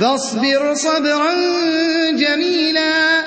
فاصبر صبرا جميلا.